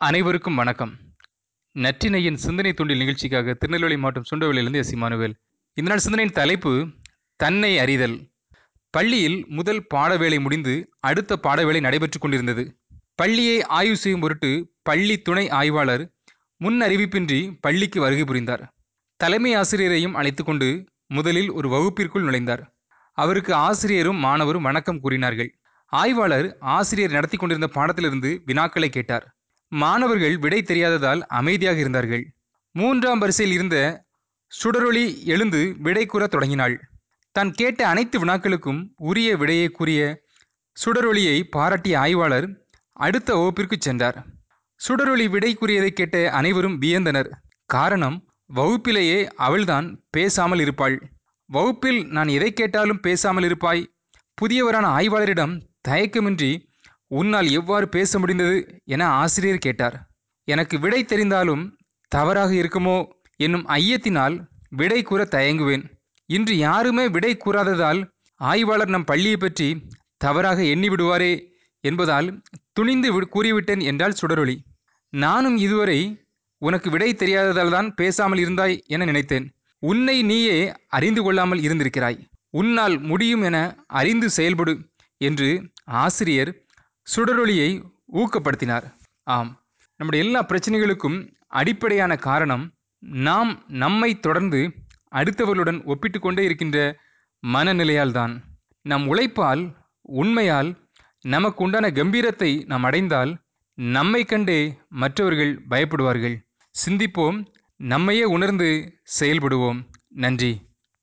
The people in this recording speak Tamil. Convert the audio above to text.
அனைவருக்கும் வணக்கம். நற்றினையின் சிந்தனை தூண்டில் நிகழ்ச்சிக்காக திருநெல்வேலி மாவட்டம் சுண்டவளியிலிருந்து எஸ். இமானுவேல். இந்த நாள் சிந்தனையின் தலைப்பு தன்னை அறிதல். பள்ளியில் முதல் பாடவேளை முடிந்து அடுத்த பாடவேளை நடைபெற்று கொண்டிருந்தது. பள்ளியை ஆய்வு செய்யும் பொருட்டு பள்ளி துணை ஆய்வாளர் முன் அறிவிப்பின்றி பள்ளிக்கு வருகை புரிந்தார். தலைமை ஆசிரியரையும் அழைத்து கொண்டு முதலில் ஒரு வகுப்பிற்குள் நுழைந்தார். அவருக்கு ஆசிரியரும் மாணவரும் வணக்கம் கூறினார்கள். ஆய்வாளர் ஆசிரியர் நடத்தி கொண்டிருந்த பாடத்திலிருந்து வினாக்களை கேட்டார். மாணவர்கள் விடை தெரியாததால் அமைதியாக இருந்தார்கள். மூன்றாம் வரிசையில் இருந்த சுடரொளி எழுந்து விடை கூறத் தொடங்கினாள். தான் கேட்ட அனைத்து வினாக்களுக்கும் உரிய விடையை கூறிய சுடரொளியை பாராட்டிய ஆய்வாளர் அடுத்த வகுப்பிற்கு சென்றார். சுடரொளி விடை கூறியதை கேட்ட அனைவரும் வியந்தனர். காரணம் வகுப்பிலேயே அவள்தான் பேசாமல் இருப்பாள். வகுப்பில் நான் எதை கேட்டாலும் பேசாமல் இருப்பாய். புதியவரான ஆய்வாளரிடம் தயக்கமின்றி உன்னால் எவ்வாறு பேச முடிந்தது என ஆசிரியர் கேட்டார். எனக்கு விடை தெரிந்தாலும் தவறாக இருக்குமோ என்னும் ஐயத்தினால் விடை கூற தயங்குவேன். இன்று யாருமே விடை கூறாததால் ஆய்வாளர் நம் பள்ளியை பற்றி தவறாக எண்ணி விடுவாரே என்பதால் துணிந்து கூறிவிட்டேன் என்றால் சுடரொளி. நானும் இதுவரை உனக்கு விடை தெரியாததால் தான் பேசாமல் இருந்தாய் என நினைத்தேன். உன்னை நீயே அறிந்து கொள்ளாமல் இருந்திருக்கிறாய். உன்னால் முடியும் என அறிந்து செயல்படு என்று ஆசிரியர் சுடரொளியை ஊக்கப்படுத்தினார். ஆம் நம்முடைய எல்லா பிரச்சனைகளுக்கும் அடிப்படையான காரணம் நாம் நம்மை தொடர்ந்து அடுத்தவர்களுடன் ஒப்பிட்டு கொண்டே இருக்கின்ற மனநிலையால்தான். நம் உழைப்பால் உண்மையால் நமக்கு உண்டான கம்பீரத்தை நாம் அடைந்தால் நம்மை கண்டே மற்றவர்கள் பயப்படுவார்கள். சிந்திப்போம் நம்மையே உணர்ந்து செயல்படுவோம். நன்றி.